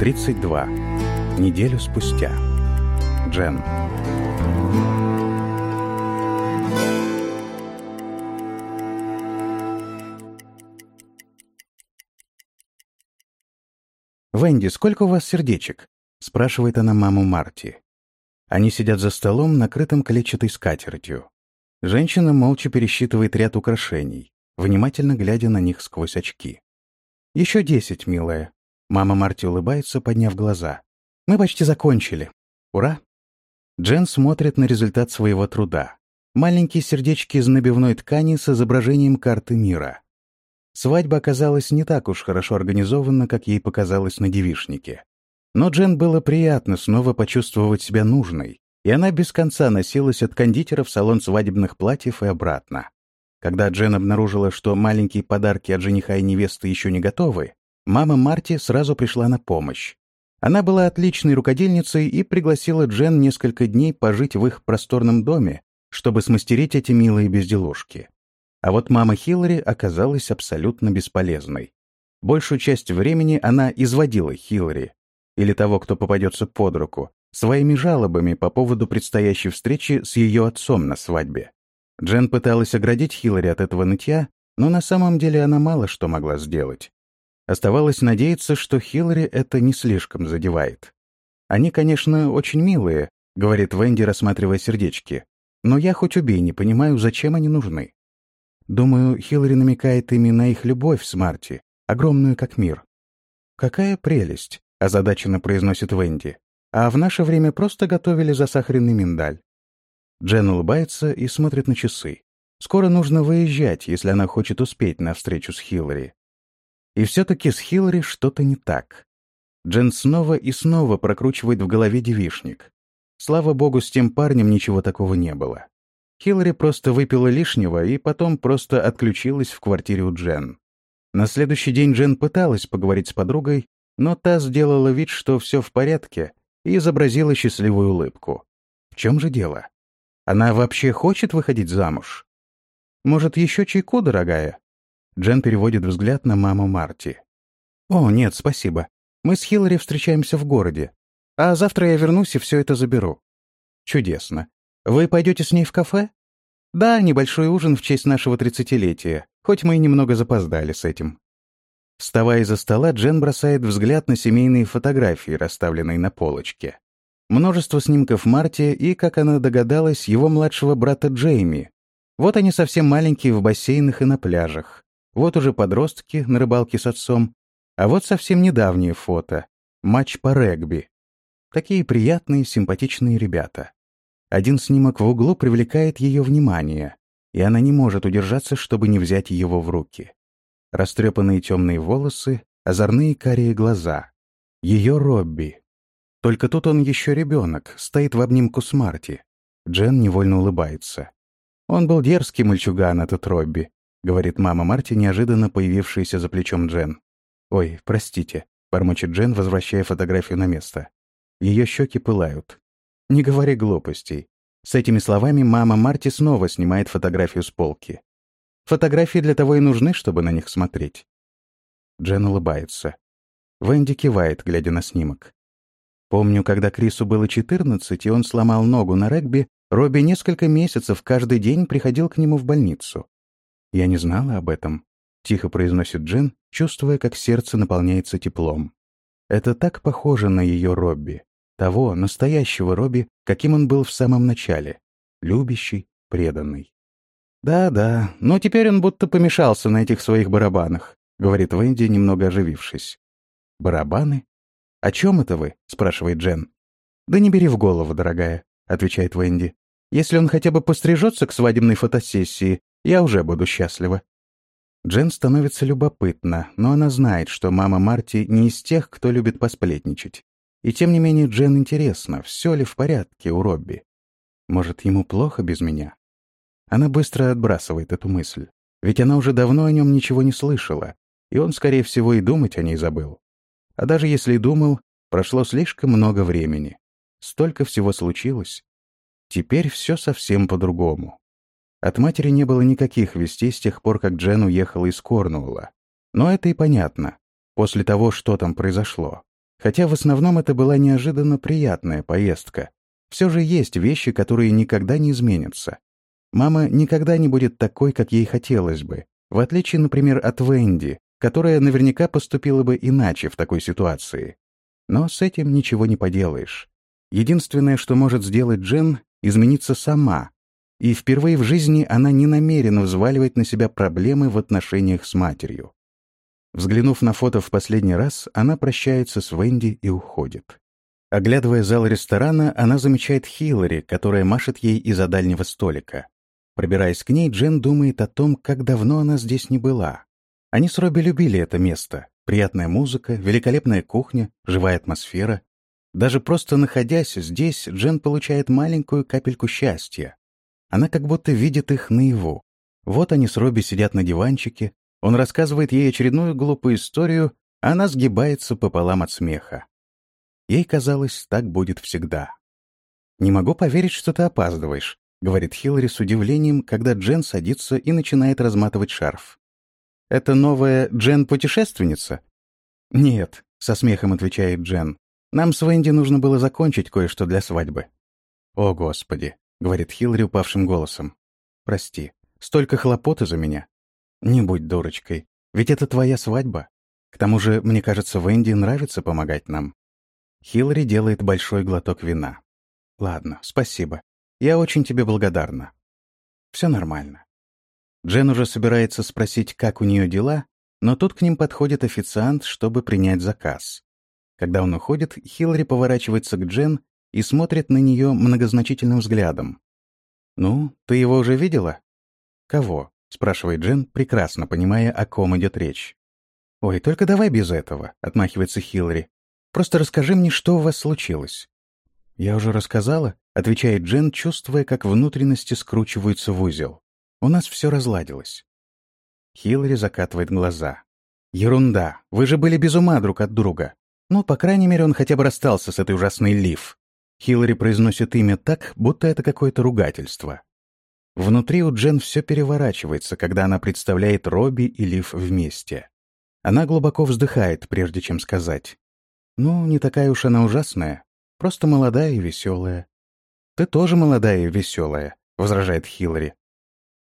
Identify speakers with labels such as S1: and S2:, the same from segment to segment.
S1: 32. Неделю спустя. Джен. «Венди, сколько у вас сердечек?» — спрашивает она маму Марти. Они сидят за столом, накрытым клетчатой скатертью. Женщина молча пересчитывает ряд украшений, внимательно глядя на них сквозь очки. «Еще десять, милая». Мама Марти улыбается, подняв глаза. «Мы почти закончили. Ура!» Джен смотрит на результат своего труда. Маленькие сердечки из набивной ткани с изображением карты мира. Свадьба оказалась не так уж хорошо организована, как ей показалось на девишнике. Но Джен было приятно снова почувствовать себя нужной, и она без конца носилась от кондитера в салон свадебных платьев и обратно. Когда Джен обнаружила, что маленькие подарки от жениха и невесты еще не готовы, мама Марти сразу пришла на помощь. Она была отличной рукодельницей и пригласила Джен несколько дней пожить в их просторном доме, чтобы смастерить эти милые безделушки. А вот мама Хиллари оказалась абсолютно бесполезной. Большую часть времени она изводила Хиллари, или того, кто попадется под руку, своими жалобами по поводу предстоящей встречи с ее отцом на свадьбе. Джен пыталась оградить Хиллари от этого нытья, но на самом деле она мало что могла сделать. Оставалось надеяться, что Хиллари это не слишком задевает. «Они, конечно, очень милые», — говорит Венди, рассматривая сердечки. «Но я хоть убей не понимаю, зачем они нужны». Думаю, Хиллари намекает ими на их любовь с Марти, огромную как мир. «Какая прелесть!» — озадаченно произносит Венди. «А в наше время просто готовили засахаренный миндаль». Джен улыбается и смотрит на часы. Скоро нужно выезжать, если она хочет успеть на встречу с Хиллари. И все-таки с Хиллари что-то не так. Джен снова и снова прокручивает в голове девишник. Слава богу, с тем парнем ничего такого не было. Хиллари просто выпила лишнего и потом просто отключилась в квартире у Джен. На следующий день Джен пыталась поговорить с подругой, но та сделала вид, что все в порядке, и изобразила счастливую улыбку. В чем же дело? Она вообще хочет выходить замуж? Может, еще чайку, дорогая? Джен переводит взгляд на маму Марти. «О, нет, спасибо. Мы с Хиллари встречаемся в городе. А завтра я вернусь и все это заберу». «Чудесно. Вы пойдете с ней в кафе? Да, небольшой ужин в честь нашего тридцатилетия, хоть мы и немного запоздали с этим. Вставая из-за стола, Джен бросает взгляд на семейные фотографии, расставленные на полочке. Множество снимков Марти и, как она догадалась, его младшего брата Джейми. Вот они совсем маленькие в бассейнах и на пляжах. Вот уже подростки на рыбалке с отцом. А вот совсем недавние фото. Матч по регби. Такие приятные, симпатичные ребята. Один снимок в углу привлекает ее внимание, и она не может удержаться, чтобы не взять его в руки. Растрепанные темные волосы, озорные карие глаза. Ее Робби. Только тут он еще ребенок, стоит в обнимку с Марти. Джен невольно улыбается. Он был дерзкий мальчуган, этот Робби, говорит мама Марти, неожиданно появившаяся за плечом Джен. «Ой, простите», — бормочет Джен, возвращая фотографию на место. Ее щеки пылают. «Не говори глупостей». С этими словами мама Марти снова снимает фотографию с полки. Фотографии для того и нужны, чтобы на них смотреть. Джен улыбается. Венди кивает, глядя на снимок. Помню, когда Крису было 14, и он сломал ногу на регби, Робби несколько месяцев каждый день приходил к нему в больницу. Я не знала об этом, — тихо произносит Джен, чувствуя, как сердце наполняется теплом. Это так похоже на ее Робби. Того, настоящего Робби, каким он был в самом начале. Любящий, преданный. «Да-да, но теперь он будто помешался на этих своих барабанах», — говорит Венди, немного оживившись. «Барабаны? О чем это вы?» — спрашивает Джен. «Да не бери в голову, дорогая», — отвечает Венди. «Если он хотя бы пострижется к свадебной фотосессии, я уже буду счастлива». Джен становится любопытна, но она знает, что мама Марти не из тех, кто любит посплетничать. И тем не менее Джен интересно, все ли в порядке у Робби. Может, ему плохо без меня? Она быстро отбрасывает эту мысль. Ведь она уже давно о нем ничего не слышала, и он, скорее всего, и думать о ней забыл. А даже если думал, прошло слишком много времени. Столько всего случилось. Теперь все совсем по-другому. От матери не было никаких вестей с тех пор, как Джен уехала из Корнуэлла. Но это и понятно. После того, что там произошло. Хотя в основном это была неожиданно приятная поездка. Все же есть вещи, которые никогда не изменятся. Мама никогда не будет такой, как ей хотелось бы, в отличие, например, от Венди, которая наверняка поступила бы иначе в такой ситуации. Но с этим ничего не поделаешь. Единственное, что может сделать Джен, измениться сама. И впервые в жизни она не намерена взваливать на себя проблемы в отношениях с матерью. Взглянув на фото в последний раз, она прощается с Венди и уходит. Оглядывая зал ресторана, она замечает Хиллари, которая машет ей из-за дальнего столика. Пробираясь к ней, Джен думает о том, как давно она здесь не была. Они с Робби любили это место. Приятная музыка, великолепная кухня, живая атмосфера. Даже просто находясь здесь, Джен получает маленькую капельку счастья. Она как будто видит их наяву. Вот они с Робби сидят на диванчике, он рассказывает ей очередную глупую историю, а она сгибается пополам от смеха. Ей казалось, так будет всегда. «Не могу поверить, что ты опаздываешь», — говорит Хиллари с удивлением, когда Джен садится и начинает разматывать шарф. «Это новая Джен-путешественница?» «Нет», — со смехом отвечает Джен. «Нам с Венди нужно было закончить кое-что для свадьбы». «О, Господи», — говорит Хиллари упавшим голосом. «Прости, столько хлопот из-за меня. Не будь дурочкой, ведь это твоя свадьба. К тому же, мне кажется, Венди нравится помогать нам». Хиллари делает большой глоток вина. «Ладно, спасибо. Я очень тебе благодарна. Все нормально. Джен уже собирается спросить, как у нее дела, но тут к ним подходит официант, чтобы принять заказ. Когда он уходит, Хиллари поворачивается к Джен и смотрит на нее многозначительным взглядом. «Ну, ты его уже видела?» «Кого?» — спрашивает Джен, прекрасно понимая, о ком идет речь. «Ой, только давай без этого», — отмахивается Хиллари. «Просто расскажи мне, что у вас случилось». «Я уже рассказала», — отвечает Джен, чувствуя, как внутренности скручиваются в узел. У нас все разладилось. Хиллари закатывает глаза. Ерунда. Вы же были без ума друг от друга. Ну, по крайней мере, он хотя бы расстался с этой ужасной Лив. Хиллари произносит имя так, будто это какое-то ругательство. Внутри у Джен все переворачивается, когда она представляет Робби и Лив вместе. Она глубоко вздыхает, прежде чем сказать. «Ну, не такая уж она ужасная. Просто молодая и веселая». «Ты тоже молодая и веселая», — возражает Хиллари.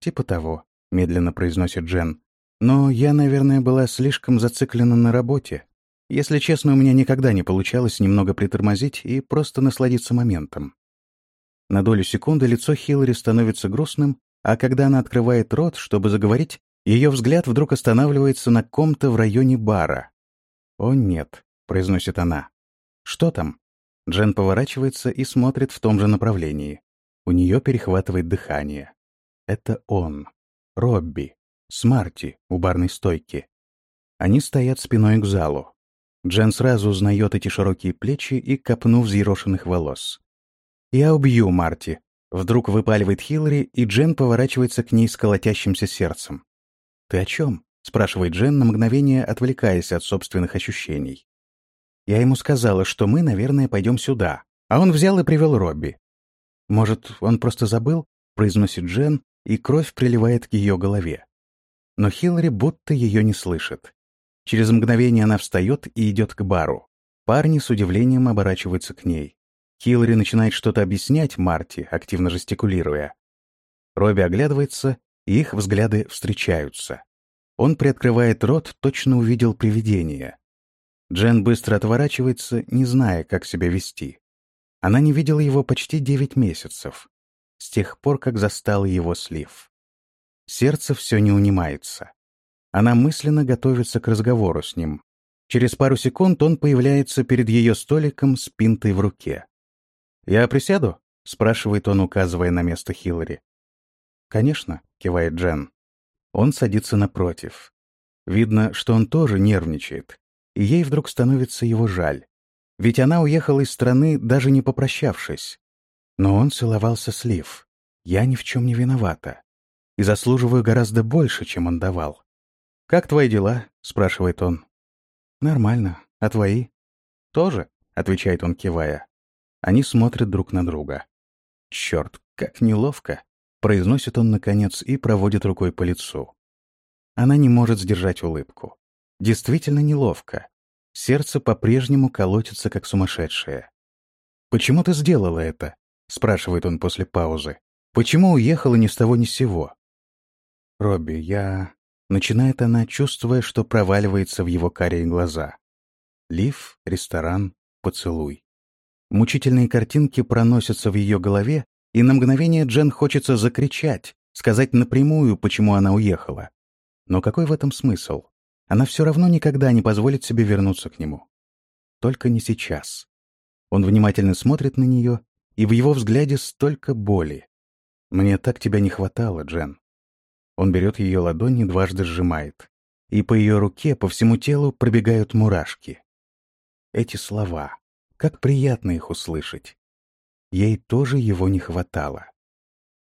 S1: «Типа того», — медленно произносит Джен. «Но я, наверное, была слишком зациклена на работе. Если честно, у меня никогда не получалось немного притормозить и просто насладиться моментом». На долю секунды лицо Хиллари становится грустным, а когда она открывает рот, чтобы заговорить, ее взгляд вдруг останавливается на ком-то в районе бара. «О, нет», — произносит она. «Что там?» Джен поворачивается и смотрит в том же направлении. У нее перехватывает дыхание. Это он. Робби. С Марти у барной стойки. Они стоят спиной к залу. Джен сразу узнает эти широкие плечи и копну взъерошенных волос. «Я убью Марти», — вдруг выпаливает Хиллари, и Джен поворачивается к ней с колотящимся сердцем. «Ты о чем?» — спрашивает Джен на мгновение, отвлекаясь от собственных ощущений. Я ему сказала, что мы, наверное, пойдем сюда, а он взял и привел Робби. «Может, он просто забыл?» — произносит Джен, и кровь приливает к ее голове. Но Хиллари будто ее не слышит. Через мгновение она встает и идет к бару. Парни с удивлением оборачиваются к ней. Хиллари начинает что-то объяснять Марти, активно жестикулируя. Робби оглядывается, и их взгляды встречаются. Он приоткрывает рот, точно увидел привидение. Джен быстро отворачивается, не зная, как себя вести. Она не видела его почти девять месяцев с тех пор, как застал его слив. Сердце все не унимается. Она мысленно готовится к разговору с ним. Через пару секунд он появляется перед ее столиком с пинтой в руке. «Я присяду?» — спрашивает он, указывая на место Хиллари. «Конечно», — кивает Джен. Он садится напротив. Видно, что он тоже нервничает, и ей вдруг становится его жаль. Ведь она уехала из страны, даже не попрощавшись. Но он целовался с Лив. Я ни в чем не виновата. И заслуживаю гораздо больше, чем он давал. «Как твои дела?» — спрашивает он. «Нормально. А твои?» «Тоже», — отвечает он, кивая. Они смотрят друг на друга. «Черт, как неловко!» — произносит он, наконец, и проводит рукой по лицу. Она не может сдержать улыбку. Действительно неловко. сердце по-прежнему колотится, как сумасшедшее. «Почему ты сделала это?» — спрашивает он после паузы. «Почему уехала ни с того ни с сего?» «Робби, я...» — начинает она, чувствуя, что проваливается в его карие глаза. Лив, ресторан, поцелуй. Мучительные картинки проносятся в ее голове, и на мгновение Джен хочется закричать, сказать напрямую, почему она уехала. Но какой в этом смысл? Она все равно никогда не позволит себе вернуться к нему. Только не сейчас. Он внимательно смотрит на нее, и в его взгляде столько боли. «Мне так тебя не хватало, Джен». Он берет ее ладонь и дважды сжимает. И по ее руке, по всему телу пробегают мурашки. Эти слова. Как приятно их услышать. Ей тоже его не хватало.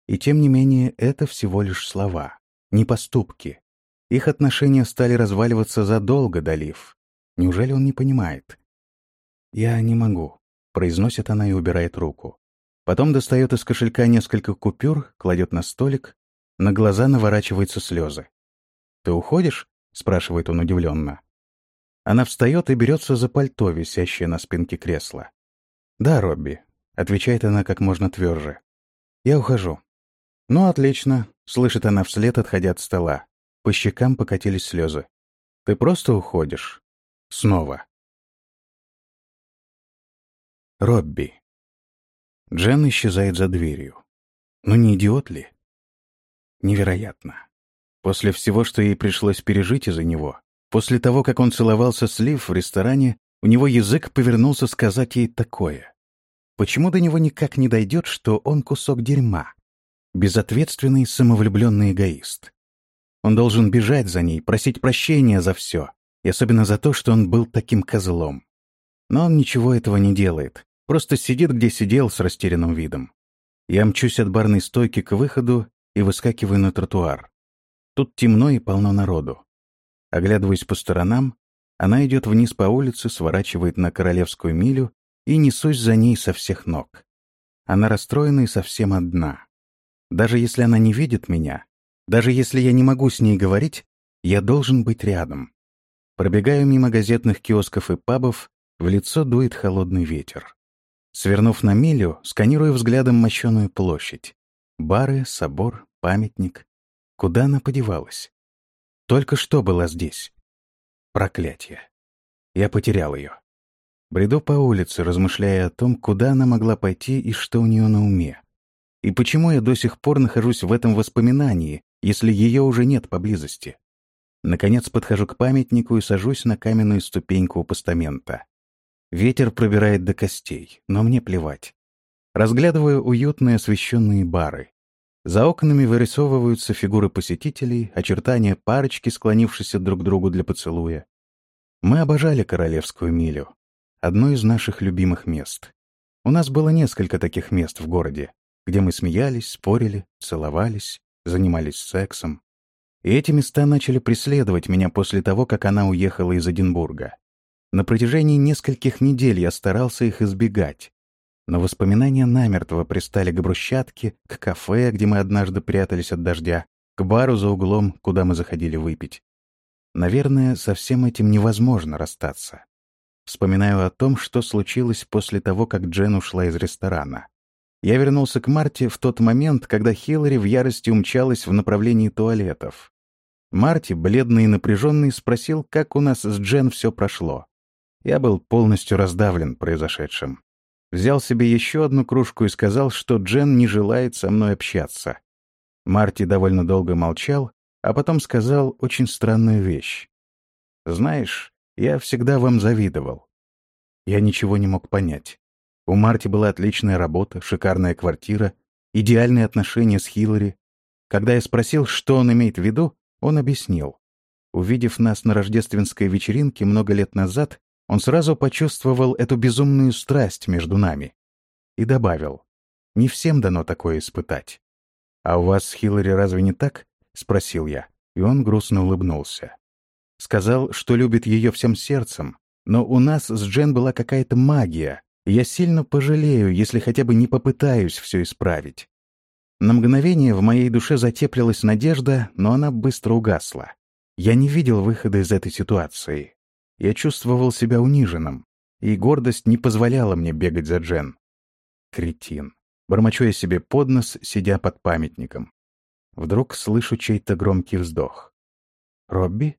S1: И тем не менее, это всего лишь слова, не поступки. Их отношения стали разваливаться задолго до Лив. Неужели он не понимает? «Я не могу», — произносит она и убирает руку. Потом достает из кошелька несколько купюр, кладет на столик. На глаза наворачиваются слезы. «Ты уходишь?» — спрашивает он удивленно. Она встает и берется за пальто, висящее на спинке кресла. «Да, Робби», — отвечает она как можно тверже. «Я ухожу». «Ну, отлично», — слышит она вслед, отходя от стола. По щекам покатились слезы. «Ты просто уходишь?» «Снова». Робби. Джен исчезает за дверью. Ну не идиот ли? Невероятно. После всего, что ей пришлось пережить из-за него, после того, как он целовался с Лив в ресторане, у него язык повернулся сказать ей такое. Почему до него никак не дойдет, что он кусок дерьма? Безответственный, самовлюбленный эгоист. Он должен бежать за ней, просить прощения за все, и особенно за то, что он был таким козлом. Но он ничего этого не делает, просто сидит, где сидел, с растерянным видом. Я мчусь от барной стойки к выходу и выскакиваю на тротуар. Тут темно и полно народу. Оглядываясь по сторонам, она идет вниз по улице, сворачивает на Королевскую милю и несусь за ней со всех ног. Она расстроена и совсем одна. Даже если она не видит меня, даже если я не могу с ней говорить, я должен быть рядом. Пробегаю мимо газетных киосков и пабов, в лицо дует холодный ветер. Свернув на милю, сканирую взглядом мощеную площадь. Бары, собор, памятник. Куда она подевалась? Только что была здесь. Проклятие. Я потерял ее. Бреду по улице, размышляя о том, куда она могла пойти и что у нее на уме. И почему я до сих пор нахожусь в этом воспоминании, если ее уже нет поблизости. Наконец подхожу к памятнику и сажусь на каменную ступеньку у постамента. Ветер пробирает до костей, но мне плевать. Разглядываю уютные освещенные бары. За окнами вырисовываются фигуры посетителей, очертания парочки, склонившейся друг к другу для поцелуя. Мы обожали Королевскую милю. Одно из наших любимых мест. У нас было несколько таких мест в городе, где мы смеялись, спорили, целовались, занимались сексом. И эти места начали преследовать меня после того, как она уехала из Эдинбурга. На протяжении нескольких недель я старался их избегать. Но воспоминания намертво пристали к брусчатке, к кафе, где мы однажды прятались от дождя, к бару за углом, куда мы заходили выпить. Наверное, со всем этим невозможно расстаться. Вспоминаю о том, что случилось после того, как Джен ушла из ресторана. Я вернулся к Марте в тот момент, когда Хиллари в ярости умчалась в направлении туалетов. Марти, бледный и напряженный, спросил, как у нас с Джен все прошло. Я был полностью раздавлен произошедшим. Взял себе еще одну кружку и сказал, что Джен не желает со мной общаться. Марти довольно долго молчал, а потом сказал очень странную вещь. «Знаешь, я всегда вам завидовал». Я ничего не мог понять. У Марти была отличная работа, шикарная квартира, идеальные отношения с Хиллари. Когда я спросил, что он имеет в виду, он объяснил. Увидев нас на рождественской вечеринке много лет назад, он сразу почувствовал эту безумную страсть между нами. И добавил, не всем дано такое испытать. «А у вас с Хиллари разве не так?» — спросил я, и он грустно улыбнулся. Сказал, что любит ее всем сердцем, но у нас с Джен была какая-то магия, я сильно пожалею, если хотя бы не попытаюсь все исправить. На мгновение в моей душе затеплилась надежда, но она быстро угасла. Я не видел выхода из этой ситуации. Я чувствовал себя униженным, и гордость не позволяла мне бегать за Джен. Кретин. Бормочу я себе под нос, сидя под памятником. Вдруг слышу чей-то громкий вздох. «Робби?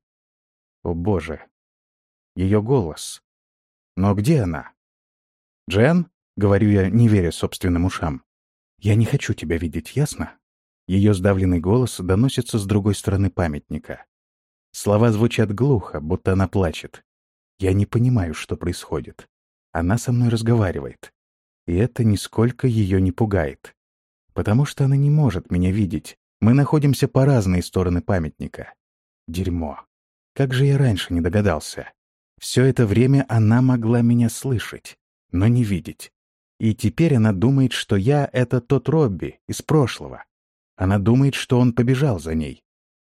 S1: О, боже! Ее голос. Но где она? Джен?» — говорю я, не веря собственным ушам. «Я не хочу тебя видеть, ясно?» Ее сдавленный голос доносится с другой стороны памятника. Слова звучат глухо, будто она плачет. Я не понимаю, что происходит. Она со мной разговаривает. И это нисколько ее не пугает. Потому что она не может меня видеть. Мы находимся по разные стороны памятника. Дерьмо. Как же я раньше не догадался? Все это время она могла меня слышать, но не видеть. И теперь она думает, что я — это тот Робби из прошлого. Она думает, что он побежал за ней.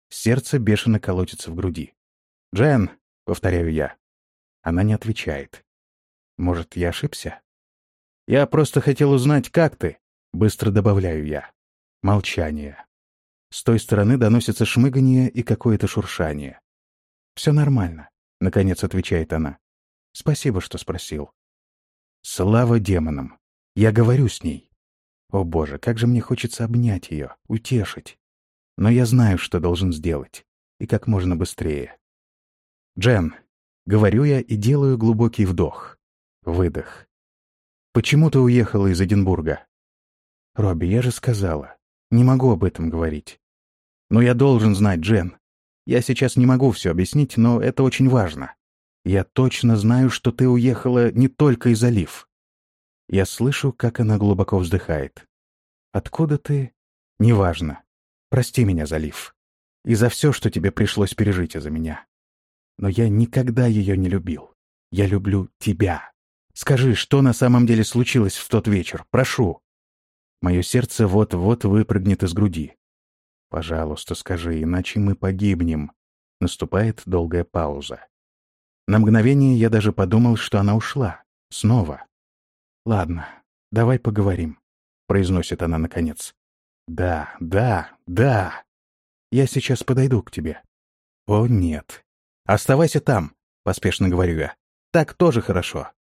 S1: Сердце бешено колотится в груди. «Джен!» — повторяю я. Она не отвечает. Может, я ошибся? «Я просто хотел узнать, как ты?» — быстро добавляю я. Молчание. С той стороны доносится шмыганье и какое-то шуршание. «Все нормально», — наконец отвечает она. «Спасибо, что спросил». Слава демонам! Я говорю с ней. О боже, как же мне хочется обнять ее, утешить. Но я знаю, что должен сделать. И как можно быстрее. «Джен», — говорю я и делаю глубокий вдох. Выдох. «Почему ты уехала из Эдинбурга?» «Робби, я же сказала. Не могу об этом говорить. Но я должен знать, Джен. Я сейчас не могу все объяснить, но это очень важно. Я точно знаю, что ты уехала не только из Олив. Я слышу, как она глубоко вздыхает. Откуда ты? Неважно. Прости меня, Залив. И за все, что тебе пришлось пережить из-за меня. Но я никогда ее не любил. Я люблю тебя. Скажи, что на самом деле случилось в тот вечер? Прошу. Мое сердце вот-вот выпрыгнет из груди. Пожалуйста, скажи, иначе мы погибнем. Наступает долгая пауза. На мгновение я даже подумал, что она ушла. Снова. «Ладно, давай поговорим», — произносит она наконец. «Да, да, да. Я сейчас подойду к тебе». «О, нет. Оставайся там», — поспешно говорю я. «Так тоже хорошо».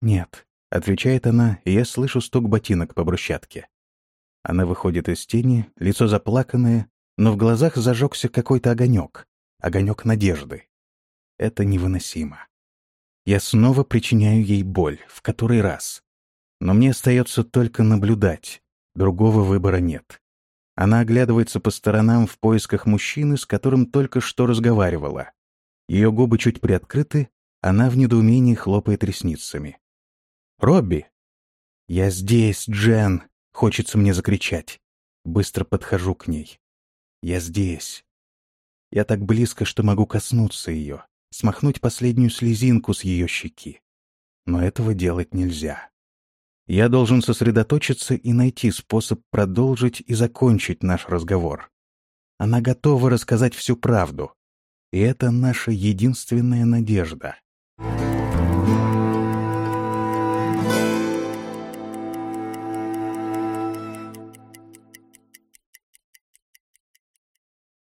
S1: «Нет», — отвечает она, и я слышу стук ботинок по брусчатке. Она выходит из тени, лицо заплаканное, но в глазах зажегся какой-то огонек, огонек надежды. Это невыносимо. Я снова причиняю ей боль, в который раз. Но мне остается только наблюдать. Другого выбора нет. Она оглядывается по сторонам в поисках мужчины, с которым только что разговаривала. Ее губы чуть приоткрыты, она в недоумении хлопает ресницами. «Робби!» «Я здесь, Джен!» — хочется мне закричать. Быстро подхожу к ней. «Я здесь!» Я так близко, что могу коснуться ее смахнуть последнюю слезинку с ее щеки. Но этого делать нельзя. Я должен сосредоточиться и найти способ продолжить и закончить наш разговор. Она готова рассказать всю правду. И это наша единственная надежда.